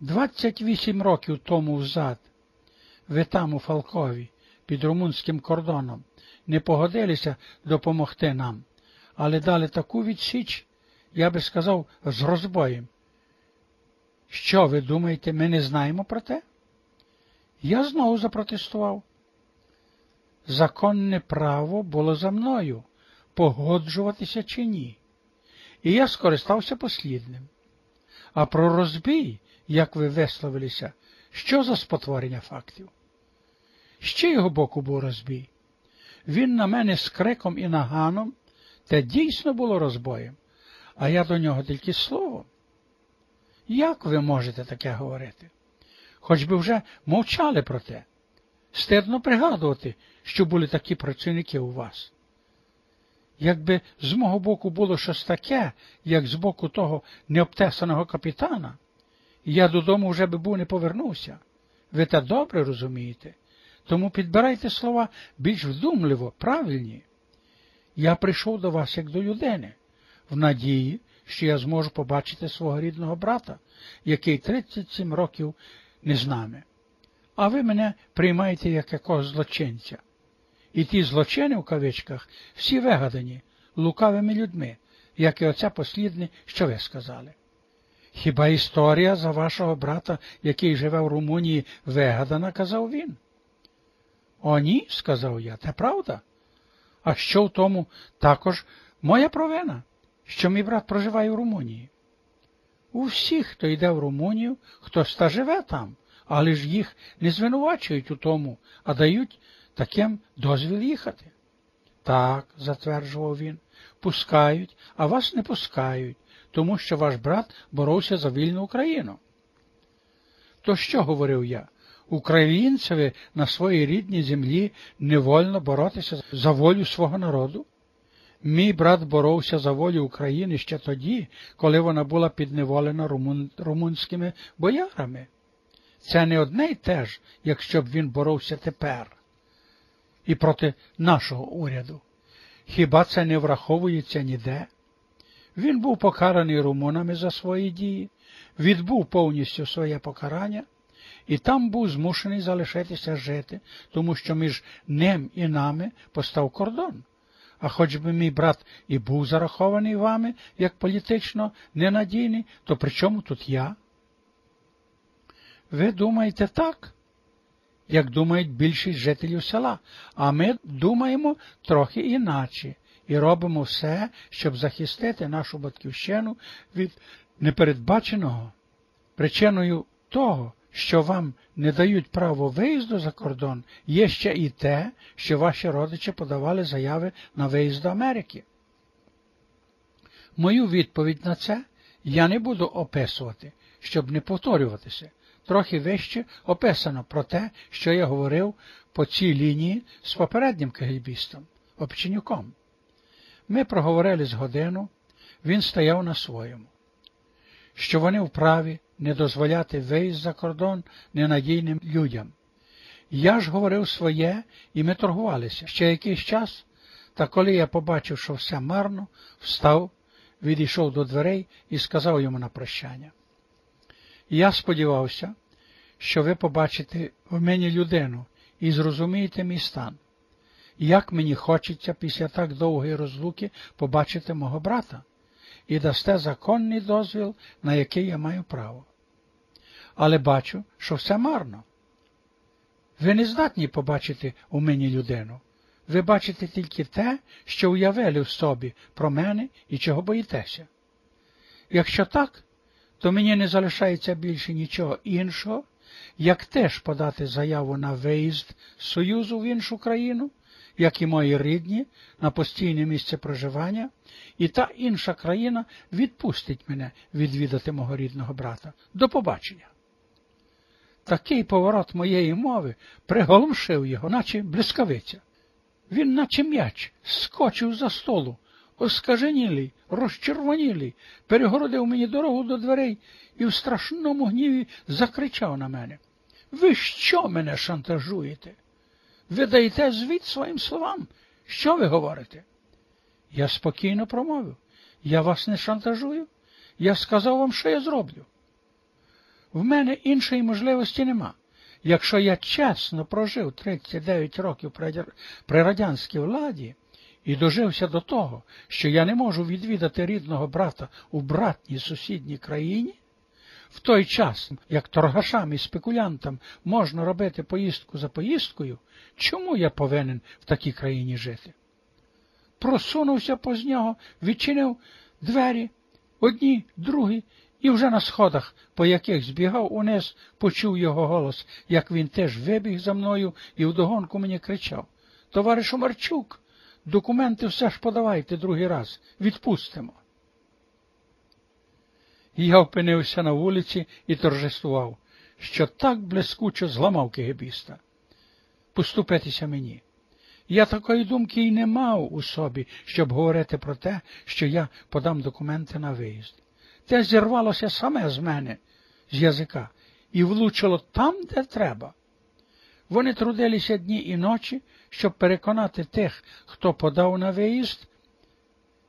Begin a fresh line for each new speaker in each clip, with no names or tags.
28 років тому взад ви там у Фалкові під румунським кордоном не погодилися допомогти нам, але дали таку відсіч, я би сказав, з розбоєм. Що ви думаєте, ми не знаємо про те? Я знову запротестував. Законне право було за мною погоджуватися чи ні, і я скористався послідним. А про розбій, як ви висловилися, що за спотворення фактів? З чийого боку був розбій? Він на мене з криком і наганом, те дійсно було розбоєм, а я до нього тільки слово. Як ви можете таке говорити? Хоч би вже мовчали про те. Стидно пригадувати, що були такі працівники у вас. Якби з мого боку було щось таке, як з боку того необтесаного капітана, я додому вже би був не повернувся. Ви те добре розумієте, тому підбирайте слова більш вдумливо, правильні. Я прийшов до вас як до людини, в надії, що я зможу побачити свого рідного брата, який 37 років не з нами. А ви мене приймаєте як якогось злочинця. І ті злочини в кавичках всі вигадані лукавими людьми, як і оця послідне, що ви сказали. Хіба історія за вашого брата, який живе в Румунії, вигадана, казав він? О, ні, сказав я, це правда. А що в тому також моя провина, що мій брат проживає в Румунії? У всіх, хто йде в Румунію, хтось та живе там, але ж їх не звинувачують у тому, а дають таким дозвіл їхати. Так, затверджував він, пускають, а вас не пускають, тому що ваш брат боровся за вільну Україну. То що говорив я? Українцеві на своїй рідній землі не вольно боротися за волю свого народу? Мій брат боровся за волю України ще тоді, коли вона була підневолена румун... румунськими боярами. Це не одне й те ж, якщо б він боровся тепер і проти нашого уряду. Хіба це не враховується ніде? Він був покараний румунами за свої дії, відбув повністю своє покарання, і там був змушений залишитися жити, тому що між ним і нами постав кордон. А хоч би мій брат і був зарахований вами як політично ненадійний, то при чому тут я? Ви думаєте так? Як думають більшість жителів села, а ми думаємо трохи іначе і робимо все, щоб захистити нашу батьківщину від непередбаченого. Причиною того, що вам не дають право виїзду за кордон, є ще і те, що ваші родичі подавали заяви на виїзд до Америки. Мою відповідь на це я не буду описувати, щоб не повторюватися. Трохи вище описано про те, що я говорив по цій лінії з попереднім кагельбістом, Обченюком. Ми проговорили з годину, він стояв на своєму, що вони вправі не дозволяти виїзд за кордон ненадійним людям. Я ж говорив своє, і ми торгувалися ще якийсь час, та коли я побачив, що все марно, встав, відійшов до дверей і сказав йому на прощання. Я сподівався, що ви побачите в мені людину і зрозумієте мій стан. Як мені хочеться після так довгої розлуки побачити мого брата і дасте законний дозвіл, на який я маю право. Але бачу, що все марно. Ви не здатні побачити у мені людину. Ви бачите тільки те, що уявили в собі про мене і чого боїтеся. Якщо так, то мені не залишається більше нічого іншого, як теж подати заяву на виїзд Союзу в іншу країну, як і мої рідні, на постійне місце проживання, і та інша країна відпустить мене відвідати мого рідного брата. До побачення. Такий поворот моєї мови приголомшив його, наче блискавиця. Він, наче м'яч, скочив за столу, оскаженілий, розчервонілий, перегородив мені дорогу до дверей і в страшному гніві закричав на мене. Ви що мене шантажуєте? Ви даєте звіт своїм словам. Що ви говорите? Я спокійно промовив. Я вас не шантажую. Я сказав вам, що я зроблю. В мене іншої можливості нема. Якщо я чесно прожив 39 років при радянській владі і дожився до того, що я не можу відвідати рідного брата у братній сусідній країні, в той час, як торгашам і спекулянтам можна робити поїздку за поїздкою, чому я повинен в такій країні жити? Просунувся поз нього, відчинив двері, одні, другі, і вже на сходах, по яких збігав униз, почув його голос, як він теж вибіг за мною і вдогонку мені кричав Товаришу Марчук, документи все ж подавайте другий раз, відпустимо. Я опинився на вулиці і торжествував, що так блискуче зламав кегебіста. Поступитися мені. Я такої думки й не мав у собі, щоб говорити про те, що я подам документи на виїзд. Те зірвалося саме з мене, з язика, і влучило там, де треба. Вони трудилися дні і ночі, щоб переконати тих, хто подав на виїзд,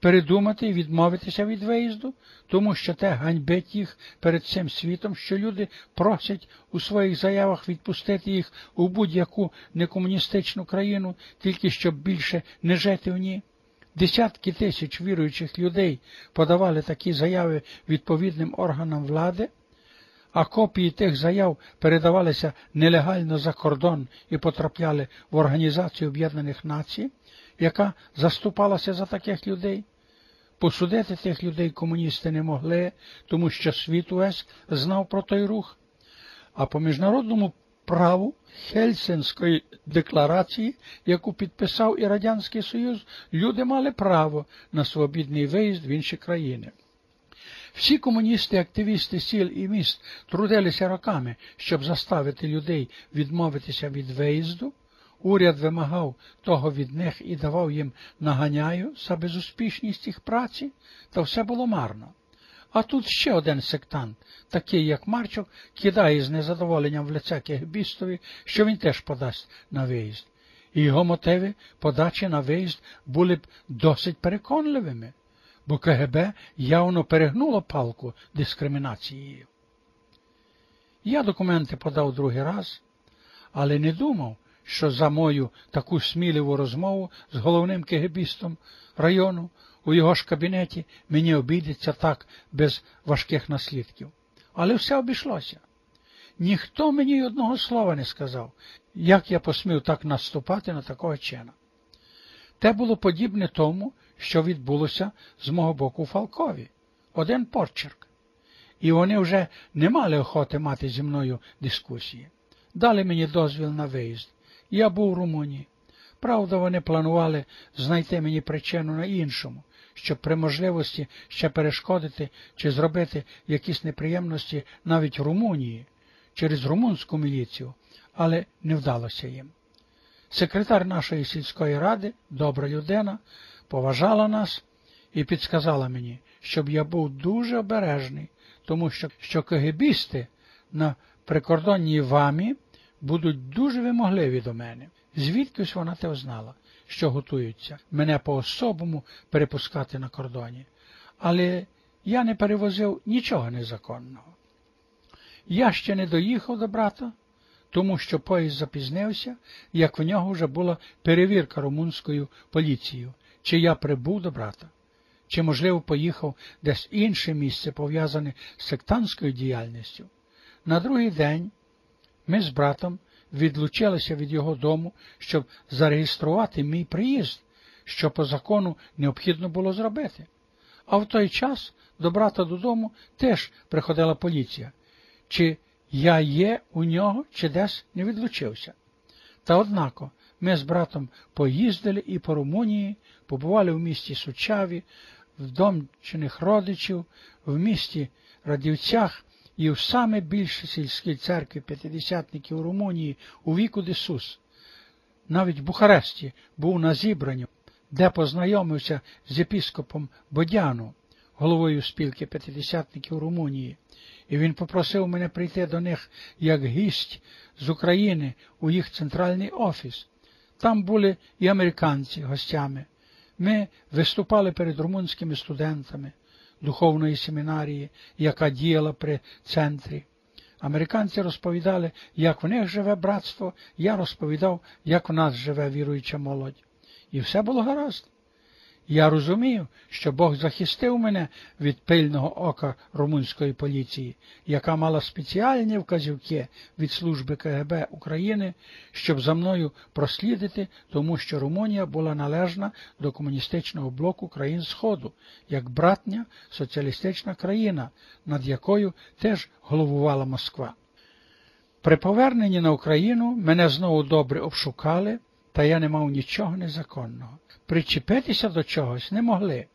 передумати і відмовитися від виїзду, тому що те ганьбить їх перед цим світом, що люди просять у своїх заявах відпустити їх у будь-яку некомуністичну країну, тільки щоб більше не жити в ній. Десятки тисяч віруючих людей подавали такі заяви відповідним органам влади, а копії тих заяв передавалися нелегально за кордон і потрапляли в Організацію Об'єднаних Націй, яка заступалася за таких людей. Посудити тих людей комуністи не могли, тому що світ увесь знав про той рух, а по міжнародному праву Хельсинської декларації, яку підписав і Радянський Союз, люди мали право на свобідний виїзд в інші країни. Всі комуністи, активісти сіл і міст трудилися роками, щоб заставити людей відмовитися від виїзду. Уряд вимагав того від них і давав їм наганяю за безуспішність їх праці, та все було марно. А тут ще один сектант, такий як Марчук, кидає з незадоволенням в лице Кегбістові, що він теж подасть на виїзд. І його мотиви подачі на виїзд були б досить переконливими, бо КГБ явно перегнуло палку дискримінацією. Я документи подав другий раз, але не думав, що за мою таку сміливу розмову з головним кегебістом району у його ж кабінеті мені обійдеться так без важких наслідків. Але все обійшлося. Ніхто мені й одного слова не сказав, як я посмів так наступати на такого чена. Те було подібне тому, що відбулося з мого боку Фалкові, один порчерк. І вони вже не мали охоти мати зі мною дискусії. Дали мені дозвіл на виїзд. Я був у Румунії. Правда, вони планували знайти мені причину на іншому, щоб при можливості ще перешкодити чи зробити якісь неприємності навіть в Румунії через румунську міліцію, але не вдалося їм. Секретар нашої сільської ради, добра людина, поважала нас і підсказала мені, щоб я був дуже обережний, тому що що кегебісти на прикордонній вамі будуть дуже вимогливі до мене. Звідкись вона те знала, що готуються мене по особому перепускати на кордоні. Але я не перевозив нічого незаконного. Я ще не доїхав до брата, тому що поїзд запізнився, як в нього вже була перевірка румунською поліцією, чи я прибув до брата, чи, можливо, поїхав десь інше місце, пов'язане з сектантською діяльністю. На другий день ми з братом відлучилися від його дому, щоб зареєструвати мій приїзд, що по закону необхідно було зробити. А в той час до брата додому теж приходила поліція, чи я є у нього, чи десь не відлучився. Та однако ми з братом поїздили і по Румунії, побували в місті Сучаві, в домчених родичів, в місті Радівцях і в саме більше сільській церкві п'ятидесятників Румунії у віку Десус. Навіть в Бухаресті був на зібранні, де познайомився з єпіскопом Бодяну, головою спілки п'ятидесятників Румунії, і він попросив мене прийти до них як гість з України у їх центральний офіс. Там були і американці гостями. Ми виступали перед румунськими студентами духовної семінарії, яка діяла при центрі. Американці розповідали, як в них живе братство, я розповідав, як в нас живе віруюча молодь. І все було гаразд. Я розумію, що Бог захистив мене від пильного ока румунської поліції, яка мала спеціальні вказівки від служби КГБ України, щоб за мною прослідити, тому що Румунія була належна до комуністичного блоку країн Сходу, як братня соціалістична країна, над якою теж головувала Москва. При поверненні на Україну мене знову добре обшукали, та я не мав нічого незаконного причепитися до чогось не могли,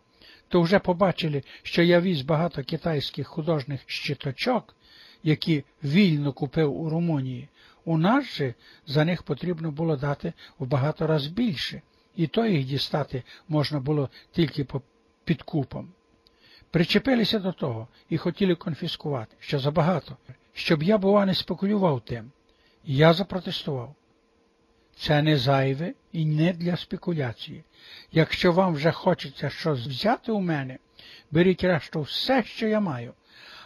то вже побачили, що я віз багато китайських художніх щиточок, які вільно купив у Румунії. У нас же за них потрібно було дати в багато раз більше, і то їх дістати можна було тільки по підкупом. Причепилися до того і хотіли конфіскувати, що забагато, щоб я, бува, не спекулював тим. Я запротестував. Це не зайве і не для спекуляції. Якщо вам вже хочеться щось взяти у мене, беріть решту все, що я маю,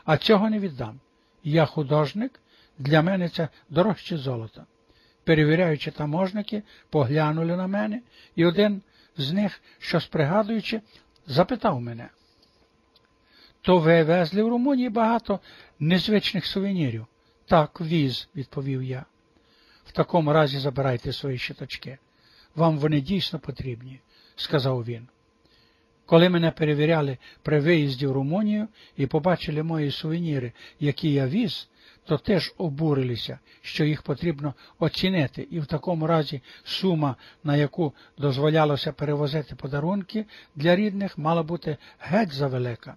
а цього не віддам. Я художник, для мене це дорожче золота. Перевіряючи таможники, поглянули на мене, і один з них, щось пригадуючи, запитав мене. То ви везли в Румунії багато незвичних сувенірів? Так, віз, відповів я. В такому разі забирайте свої щиточки. Вам вони дійсно потрібні, сказав він. Коли мене перевіряли при виїзді в Румунію і побачили мої сувеніри, які я віз, то теж обурилися, що їх потрібно оцінити, і в такому разі сума, на яку дозволялося перевозити подарунки для рідних, мала бути геть завелика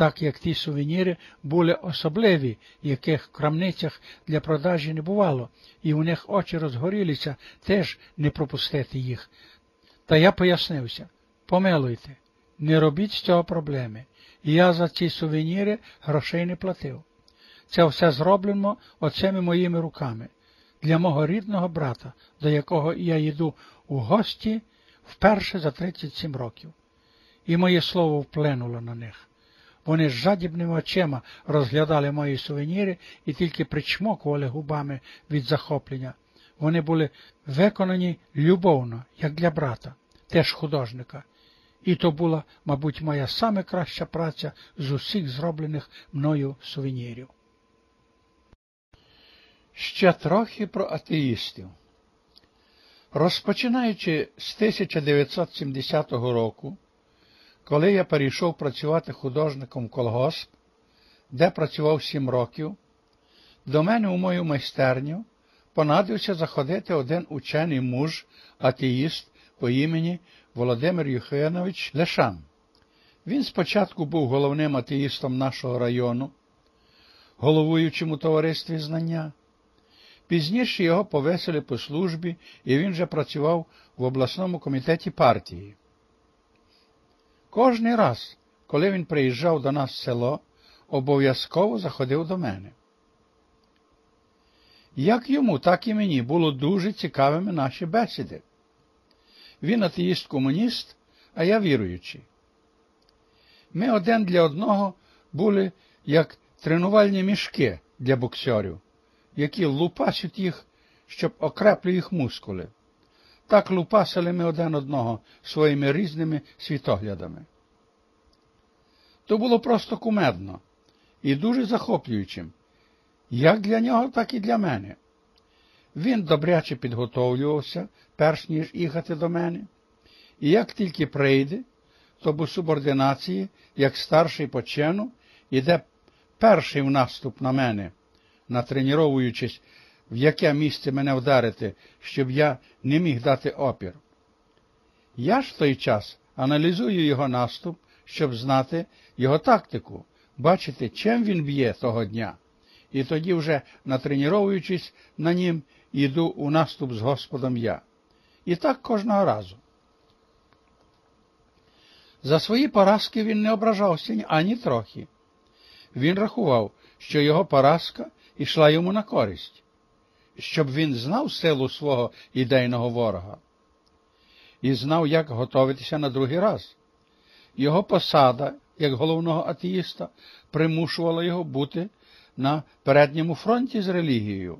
так як ті сувеніри були особливі, яких в крамницях для продажі не бувало, і у них очі розгорілися теж не пропустити їх. Та я пояснився помилуйте, не робіть з цього проблеми. Я за ці сувеніри грошей не платив. Це все зроблено оцими моїми руками для мого рідного брата, до якого я йду у гості вперше за 37 років. І моє слово вплинуло на них. Вони з жадібними очима розглядали мої сувеніри і тільки причмокували губами від захоплення. Вони були виконані любовно, як для брата, теж художника. І то була, мабуть, моя саме краща праця з усіх зроблених мною сувенірів. Ще трохи про атеїстів. Розпочинаючи з 1970 року, коли я перейшов працювати художником колгосп, де працював сім років, до мене у мою майстерню понадився заходити один учений муж, атеїст по імені Володимир Юхенович Лешан. Він спочатку був головним атеїстом нашого району, головуючим у товаристві знання. Пізніше його повесили по службі, і він вже працював в обласному комітеті партії. Кожний раз, коли він приїжджав до нас в село, обов'язково заходив до мене. Як йому, так і мені було дуже цікавими наші бесіди. Він атеїст-комуніст, а я віруючий. Ми один для одного були як тренувальні мішки для боксерів, які лупасять їх, щоб окреплю їх мускули. Так лупасили ми один одного своїми різними світоглядами. То було просто кумедно і дуже захоплюючим, як для нього, так і для мене. Він добряче підготовлювався, перш ніж їхати до мене, і як тільки прийде, то по субординації, як старший по чину, іде перший в наступ на мене, натреніровуючись в яке місце мене вдарити, щоб я не міг дати опір. Я ж в той час аналізую його наступ, щоб знати його тактику, бачити, чим він б'є того дня, і тоді, вже натреніровуючись на нім, йду у наступ з Господом я. І так кожного разу. За свої поразки він не ображався ані трохи. Він рахував, що його поразка йшла йому на користь щоб він знав силу свого ідейного ворога і знав, як готуватися на другий раз. Його посада, як головного атеїста, примушувала його бути на передньому фронті з релігією.